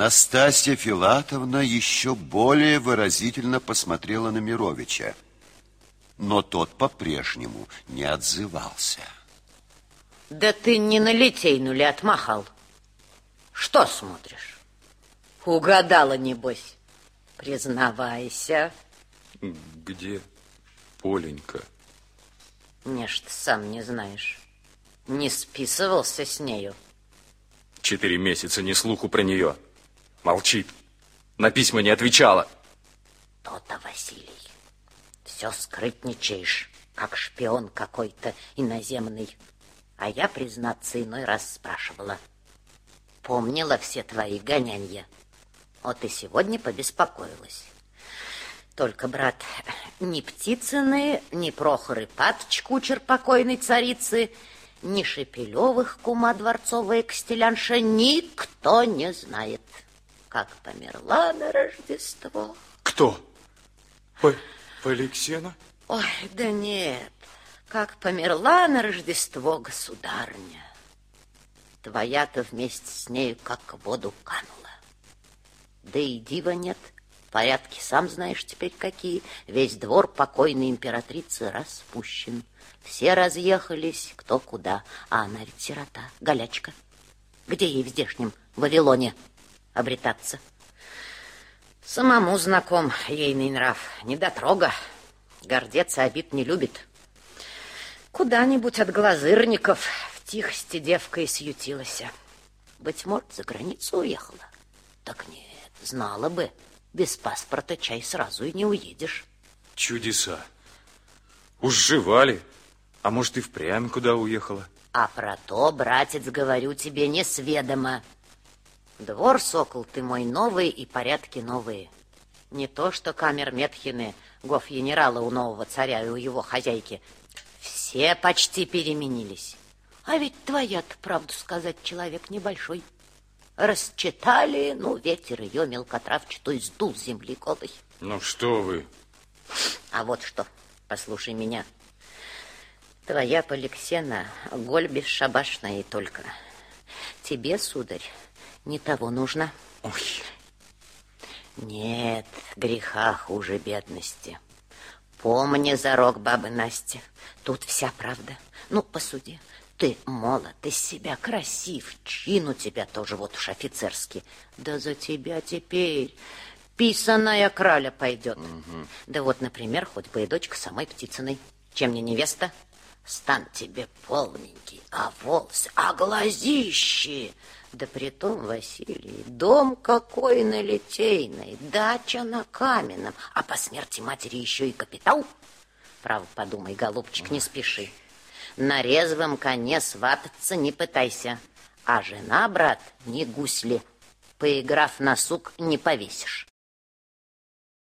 Настасья Филатовна еще более выразительно посмотрела на Мировича, но тот по-прежнему не отзывался. Да ты не на литейну ли отмахал? Что смотришь? Угадала, небось. Признавайся. Где Поленька? Не ж ты сам не знаешь. Не списывался с нею. Четыре месяца ни слуху про нее. Молчит. На письма не отвечала. То-то, Василий, все скрытничаешь, как шпион какой-то иноземный. А я, признаться, иной раз спрашивала. Помнила все твои гонянья. Вот и сегодня побеспокоилась. Только, брат, ни Птицыны, ни Прохор Ипатыч, кучер покойной царицы, ни Шепелевых, кума дворцовая костелянша, никто не знает, как померла на Рождество. Кто? По Поликсена? Ой, да нет, как померла на Рождество государня. Твоя-то вместе с нею как в воду канула. Да и дива нет, порядки сам знаешь теперь какие. Весь двор покойной императрицы распущен. Все разъехались кто куда, а она ведь сирота, голячка. Где ей в здешнем Вавилоне обретаться? Самому знаком ейный нрав, недотрога. Гордец обид не любит. Куда-нибудь от глазырников в тихости девка и сютилась. Быть может, за границу уехала. Так нет, знала бы, без паспорта чай сразу и не уедешь. Чудеса. Уж живали. А может, и впрямь куда уехала? А про то, братец, говорю тебе, не сведомо. Двор, сокол, ты мой новый и порядки новые. Не то, что камер Метхины, гоф-генерала у нового царя и у его хозяйки. Все почти переменились. А ведь твоя-то, правду сказать, человек небольшой. Расчитали, ну, ветер ее мелкотравчатую сдул земли голой. Ну, что вы? А вот что, послушай меня. Твоя Поликсена голь бесшабашная и только. Тебе, сударь, не того нужно. Ой. Нет, греха хуже бедности. Помни зарок бабы Насти. Тут вся правда. Ну, посуди. Ты молод, из себя красив, чин у тебя тоже вот уж офицерский. Да за тебя теперь писаная краля пойдет. Угу. Да вот, например, хоть бы и дочка самой Птицыной. Чем не невеста? Стан тебе полненький, а волосы, а глазищи. Да притом, Василий, дом какой на Литейной, дача на Каменном, а по смерти матери еще и капитал. Право, подумай, голубчик, не спеши. На резвом коне свататься не пытайся, а жена, брат, не гусли. Поиграв на сук, не повесишь.